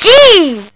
Gee